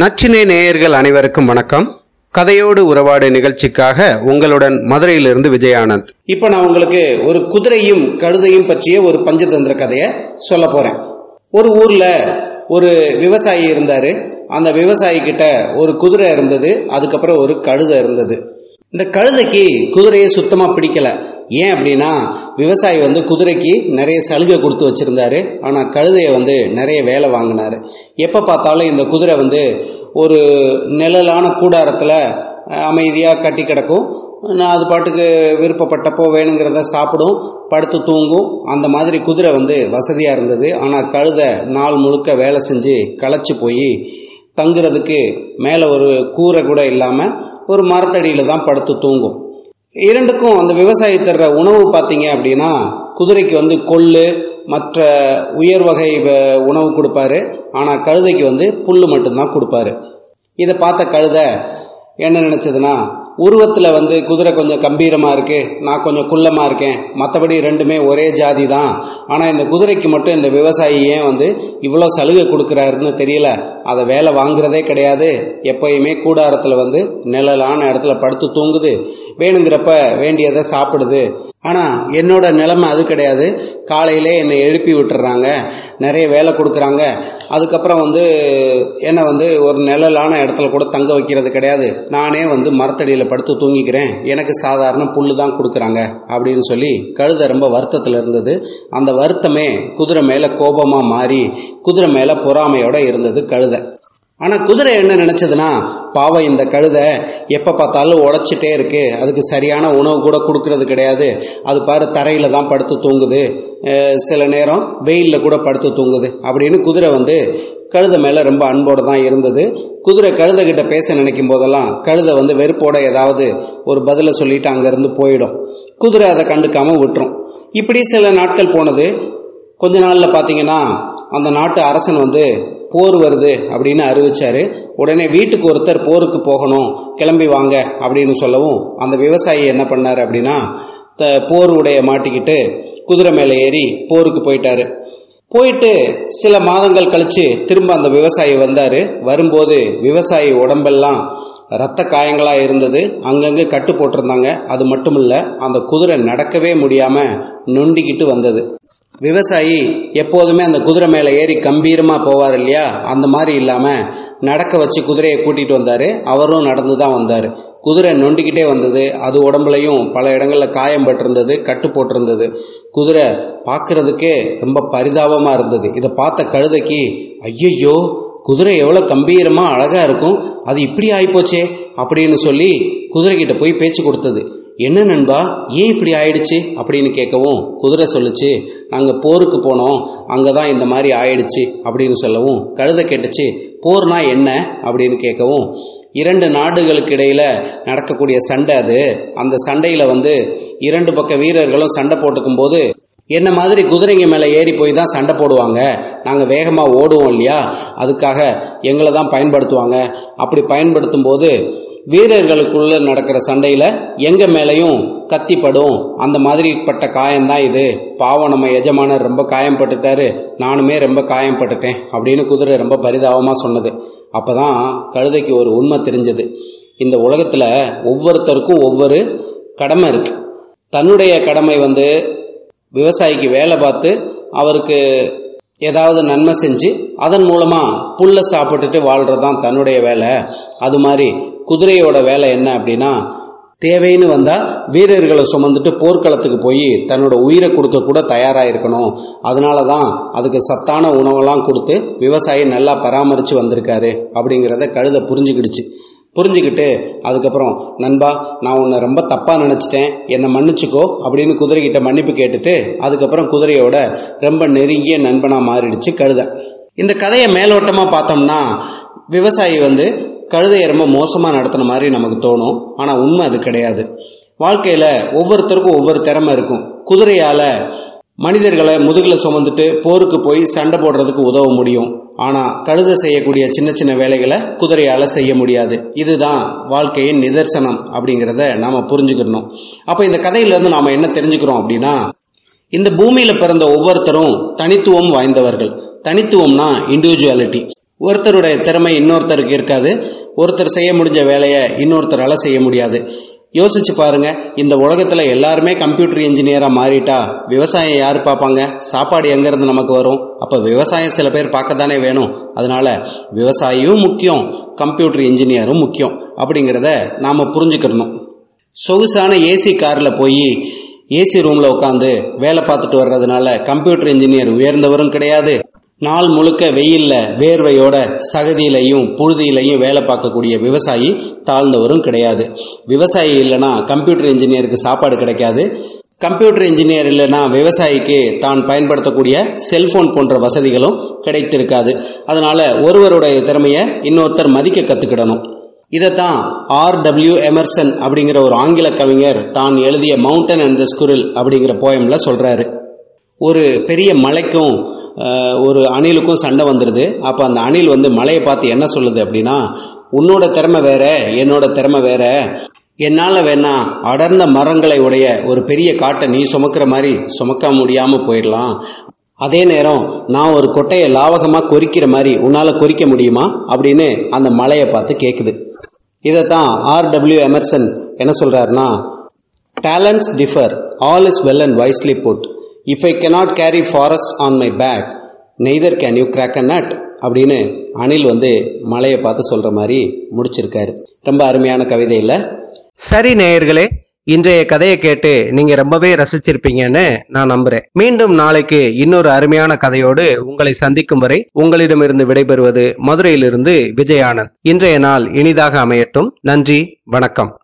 நச்சினை நேயர்கள் அனைவருக்கும் வணக்கம். கதையோடு உறவாடு நிகழ்ச்சிக்காக உங்களுடன் மதுரையிலிருந்து விஜயானந்த். இப்போ நான் உங்களுக்கு ஒரு குதிரையும் கழுதையும் பற்றிய ஒரு பஞ்சதந்திர கதையை சொல்ல போறேன். ஒரு ஊர்ல ஒரு விவசாயி இருந்தாரு. அந்த விவசாயி கிட்ட ஒரு குதிரை இருந்தது அதுக்கப்புறம் ஒரு கழுதை இருந்தது. இந்த கழுதைக்கு குதிரையை சுத்தமாக பிடிக்கல. ஏன் அப்படின்னா விவசாயி வந்து குதிரைக்கு நிறைய சலுகை கொடுத்து வச்சுருந்தாரு. ஆனால் கழுதையை வந்து நிறைய வேலை வாங்கினார். எப்போ பார்த்தாலும் இந்த குதிரை வந்து ஒரு நிழலான கூடாரத்தில் அமைதியாக கட்டி கிடக்கும். நான் அது பாட்டுக்கு விருப்பப்பட்டப்போ வேணுங்கிறத சாப்பிடும் படுத்து தூங்கும். அந்த மாதிரி குதிரை வந்து வசதியாக இருந்தது. ஆனால் கழுதை நாள் முழுக்க வேலை செஞ்சு களைச்சி போய் தங்குறதுக்கு மேலே ஒரு கூரை கூட இல்லாமல் ஒரு மரத்தடியில் தான் படுத்து தூங்கும். இரண்டுக்கும் அந்த விவசாயி தர்ற உணவு பார்த்தீங்க அப்படின்னா குதிரைக்கு வந்து கொள்ளு மற்ற உயர் வகை வ- உணவு கொடுப்பாரு. ஆனால் கழுதைக்கு வந்து புல் மட்டும்தான் கொடுப்பாரு. இதை பார்த்த கழுதை என்ன நினச்சதுன்னா உருவத்தில் வந்து குதிரை கொஞ்சம் கம்பீரமாக இருக்கு நான் கொஞ்சம் குள்ளமாக இருக்கேன் மற்றபடி ரெண்டுமே ஒரே ஜாதி தான் ஆனால் இந்த குதிரைக்கு மட்டும் இந்த விவசாயி ஏன் வந்து இவ்வளோ சலுகை கொடுக்குறாருன்னு தெரியல. அதை வேலை வாங்குறதே கிடையாது. எப்பயுமே கூடாரத்தில் வந்து நிழலான இடத்துல படுத்து தூங்குது. வேணுங்கிறப்ப வேண்டியதை சாப்பிடுது. ஆனால் என்னோட நிலைமை அது கிடையாது. காலையிலே என்னை எழுப்பி விட்டுறாங்க. நிறைய வேலை கொடுக்குறாங்க. அதுக்கப்புறம் வந்து என்னை வந்து ஒரு நிழலான இடத்துல கூட தங்க வைக்கிறது கிடையாது. நானே வந்து மரத்தடியில் படுத்து தூங்கிக்கிறேன். எனக்கு சாதாரண புல்லு தான் கொடுக்குறாங்க அப்படின்னு சொல்லி கழுதை ரொம்ப வருத்தத்தில் இருந்தது. அந்த வருத்தமே குதிரை மேலே கோபமாக மாறி குதிரை மேலே பொறாமையோடு இருந்தது கழுதை. ஆனால் குதிரை என்ன நினச்சதுன்னா பாவம் இந்த கழுதை எப்போ பார்த்தாலும் உழைச்சிட்டே இருக்கு. அதுக்கு சரியான உணவு கூட கொடுக்கறது கிடையாது. அது பாரு தரையில் தான் படுத்து தூங்குது. சில நேரம் வெயிலில் கூட படுத்து தூங்குது. அப்படின்னு குதிரை வந்து கழுதை மேலே ரொம்ப அன்போடு தான் இருந்தது. குதிரை கழுதை கிட்ட பேச நினைக்கும் போதெல்லாம் கழுதை வந்து வெறுப்போட ஏதாவது ஒரு பதிலை சொல்லிட்டு அங்கேருந்து போயிடும். குதிரை அதை கண்டுக்காமல் விட்டுரும். இப்படி சில நாட்கள் போனது. கொஞ்ச நாளில் பார்த்தீங்கன்னா அந்த நாட்டு அரசன் வந்து போர் வருது அப்படின்னு அறிவிச்சாரு. உடனே வீட்டுக்கு ஒருத்தர் போருக்கு போகணும் கிளம்பி வாங்க அப்படின்னு சொல்லவும் அந்த விவசாயி என்ன பண்ணார் அப்படின்னா த- போர் உடைய மாட்டிக்கிட்டு குதிரை மேலே ஏறி போருக்கு போயிட்டாரு. போயிட்டு சில மாதங்கள் கழிச்சு திரும்ப அந்த விவசாயி வந்தாரு. வரும்போது விவசாயி உடம்பெல்லாம் ரத்த காயங்களாக இருந்தது. அங்கங்கே கட்டு போட்டிருந்தாங்க. அது மட்டும் இல்லை அந்த குதிரை நடக்கவே முடியாமல் நொண்டிக்கிட்டு வந்தது. விவசாயி எப்போதுமே அந்த குதிரை மேலே ஏறி கம்பீரமாக போவார் இல்லையா? அந்த மாதிரி இல்லாமல் நடக்க வச்சு குதிரையை கூட்டிகிட்டு வந்தார். அவரும் நடந்து தான் வந்தார். குதிரை நொண்டிக்கிட்டே வந்தது. அது உடம்புலையும் பல இடங்களில் காயம் பட்டிருந்தது கட்டு போட்டிருந்தது. குதிரை பார்க்குறதுக்கே ரொம்ப பரிதாபமாக இருந்தது. இதை பார்த்த கழுதைக்கு ஐயையோ குதிரை எவ்வளோ கம்பீரமாக அழகாக இருக்கும். அது இப்படி ஆகிப்போச்சே அப்படின்னு சொல்லி குதிரைக்கிட்ட போய் பேச்சு கொடுத்தது. என்ன நண்பா ஏன் இப்படி ஆயிடுச்சு? அப்படின்னு கேட்கவும் குதிரை சொல்லுச்சு நாங்கள் போருக்கு போனோம் அங்கே தான் இந்த மாதிரி ஆயிடுச்சு அப்படின்னு சொல்லவும் கழுத கேட்டுச்சு போர்னா என்ன? அப்படின்னு கேட்கவும் இரண்டு நாடுகளுக்கு இடையில் நடக்கக்கூடிய சண்டை அது. அந்த சண்டையில் வந்து இரண்டு பக்க வீரர்களும் சண்டை போட்டுக்கும் போது என்ன மாதிரி குதிரைங்க மேலே ஏறி போய் தான் சண்டை போடுவாங்க? நாங்கள் வேகமாக ஓடுவோம் இல்லையா? அதுக்காக எங்களை தான் பயன்படுத்துவாங்க. அப்படி பயன்படுத்தும் போது வீரர்களுக்குள்ள நடக்கிற சண்டையில் எங்கள் மேலேயும் கத்திப்படும். அந்த மாதிரிப்பட்ட காயம்தான் இது. பாவம் நம்ம எஜமானர் ரொம்ப காயம்பட்டுட்டாரு. நானுமே ரொம்ப காயம்பட்டுட்டேன் அப்படின்னு குதிரை ரொம்ப பரிதாபமாக சொன்னது. அப்போ தான் கழுதைக்கு ஒரு உண்மை தெரிஞ்சது. இந்த உலகத்தில் ஒவ்வொருத்தருக்கும் ஒவ்வொரு கடமை இருக்கு. தன்னுடைய கடமை வந்து விவசாயிக்கு வேலை பார்த்து அவருக்கு ஏதாவது நன்மை செஞ்சு அதன் மூலமாக புல்லை சாப்பிட்டுட்டு வாழ்கிறது தான் தன்னுடைய வேலை. அது மாதிரி குதிரையோட வேலை என்ன அப்படின்னா தேவைன்னு வந்தால் வீரர்களை சுமந்துட்டு போர்க்களத்துக்கு போய் தன்னோட உயிரை கொடுக்க கூட தயாராக இருக்கணும் அதனால தான் அதுக்கு சத்தான உணவெல்லாம் கொடுத்து விவசாயி நல்லா பராமரித்து வந்திருக்காரு அப்படிங்கிறத கழுத புரிஞ்சுக்கிடுச்சு. புரிஞ்சுக்கிட்டு அதுக்கப்புறம் நண்பா நான் உன்னை ரொம்ப தப்பாக நினச்சிட்டேன். என்னை மன்னிச்சுக்கோ அப்படின்னு குதிரைகிட்ட மன்னிப்பு கேட்டுட்டு அதுக்கப்புறம் குதிரையோட ரொம்ப நெருங்கிய நண்பனாக மாறிடுச்சு கழுதை. இந்த கதையை மேலோட்டமாக பார்த்தோம்னா விவசாயி வந்து கழுதையை ரொம்ப மோசமாக நடத்தின மாதிரி நமக்கு தோணும். ஆனால் உண்மை அது கிடையாது. வாழ்க்கையில் ஒவ்வொருத்தருக்கும் ஒவ்வொரு திறமை இருக்கும். குதிரையால் மனிதர்களை முதுகில் சுமந்துட்டு போருக்கு போய் சண்டை போடுறதுக்கு உதவ முடியும். ஆனால் கழுத செய்யக்கூடிய சின்ன சின்ன வேலைகளை குதிரையால் செய்ய முடியாது. இதுதான் வாழ்க்கையின் நிதர்சனம் அப்படிங்கிறத நாம் புரிஞ்சுக்கணும் அப்போ இந்த கதையிலேருந்து நாம் என்ன தெரிஞ்சுக்கிறோம் அப்படின்னா இந்த பூமியில் பிறந்த ஒவ்வொருத்தரும் தனித்துவம் வாய்ந்தவர்கள். தனித்துவம்னா இண்டிவிஜுவாலிட்டி ஒருத்தருடைய திறமை இன்னொருத்தருக்கு இருக்காது. ஒருத்தர் செய்ய முடிஞ்ச வேலையை இன்னொருத்தரால் செய்ய முடியாது. யோசிச்சு பாருங்க இந்த உலகத்துல எல்லாருமே கம்ப்யூட்டர் இன்ஜினியரா மாறிட்டா விவசாயம் யார் பார்ப்பாங்க? சாப்பாடு எங்கேருந்து நமக்கு வரும்? அப்ப விவசாயம் சில பேர் பார்க்க தானே வேணும். அதனால விவசாயியும் முக்கியம் கம்ப்யூட்டர் இன்ஜினியரும் முக்கியம். அப்படிங்கிறத நாம புரிஞ்சுக்கிறணும் சொகுசான ஏசி காரில் போய் ஏசி ரூமில் உட்காந்து வேலை பார்த்துட்டு வர்றதுனால கம்ப்யூட்டர் இன்ஜினியர் உயர்ந்தவரும் கிடையாது. நாள் முழுக்க வெயில்ல வேர்வையோட சகதியிலையும் புழுதியிலையும் வேலை பார்க்கக்கூடிய விவசாயி தாழ்ந்தவரும் கிடையாது. விவசாயி இல்லைன்னா கம்ப்யூட்டர் இன்ஜினியருக்கு சாப்பாடு கிடைக்காது. கம்ப்யூட்டர் இன்ஜினியர் இல்லைன்னா விவசாயிக்கு தான் பயன்படுத்தக்கூடிய செல்போன் போன்ற வசதிகளும் கிடைத்திருக்காது. அதனால ஒருவருடைய திறமையை இன்னொருத்தர் மதிக்க கத்துக்கிடணும். இதைத்தான் ஆர் டபிள்யூ எமர்சன் அப்படிங்கிற ஒரு ஆங்கில கவிஞர் தான் எழுதிய மவுண்டன் அண்ட் த ஸ்குரில் அப்படிங்கிற போயம்ல சொல்றாரு. ஒரு பெரிய மலைக்கும் ஒரு அணிலுக்கும் சண்டை வந்துடுது அப்போ அந்த அணில் வந்து மலையை பார்த்து என்ன சொல்லுது அப்படின்னா உன்னோட திறமை வேற என்னோட திறமை வேற. என்னால் வேணா அடர்ந்த மரங்களை உடைய ஒரு பெரிய காட்டை நீ சுமக்கிற மாதிரி சுமக்க முடியாமல் போயிடலாம். அதே நேரம் நான் ஒரு கொட்டையை லாவகமாக கொறிக்கிற மாதிரி உன்னால் கொறிக்க முடியுமா? அப்படின்னு அந்த மலையை பார்த்து கேட்குது இதைத்தான் ஆர் டபிள்யூ எமர்சன் என்ன சொல்கிறாருன்னா talents differ all is well and wisely put if I cannot carry forest on my back neither can you crack a nut அப்படின்னு அனில் வந்து மலையை பார்த்து சொல்ற மாதிரி முடிச்சிருக்காரு. ரொம்ப அருமையான கவிதை இல்லை? சரி நேயர்களே இன்றைய கதையை கேட்டு நீங்க ரொம்பவே ரசிச்சிருப்பீங்கன்னு நான் நம்புறேன். மீண்டும் நாளைக்கு இன்னொரு அருமையான கதையோடு உங்களை சந்திக்கும் வரை உங்களிடமிருந்து விடைபெறுவது மதுரையிலிருந்து விஜய் ஆனந்த் இன்றைய நாள் இனிதாக அமையட்டும். நன்றி வணக்கம்.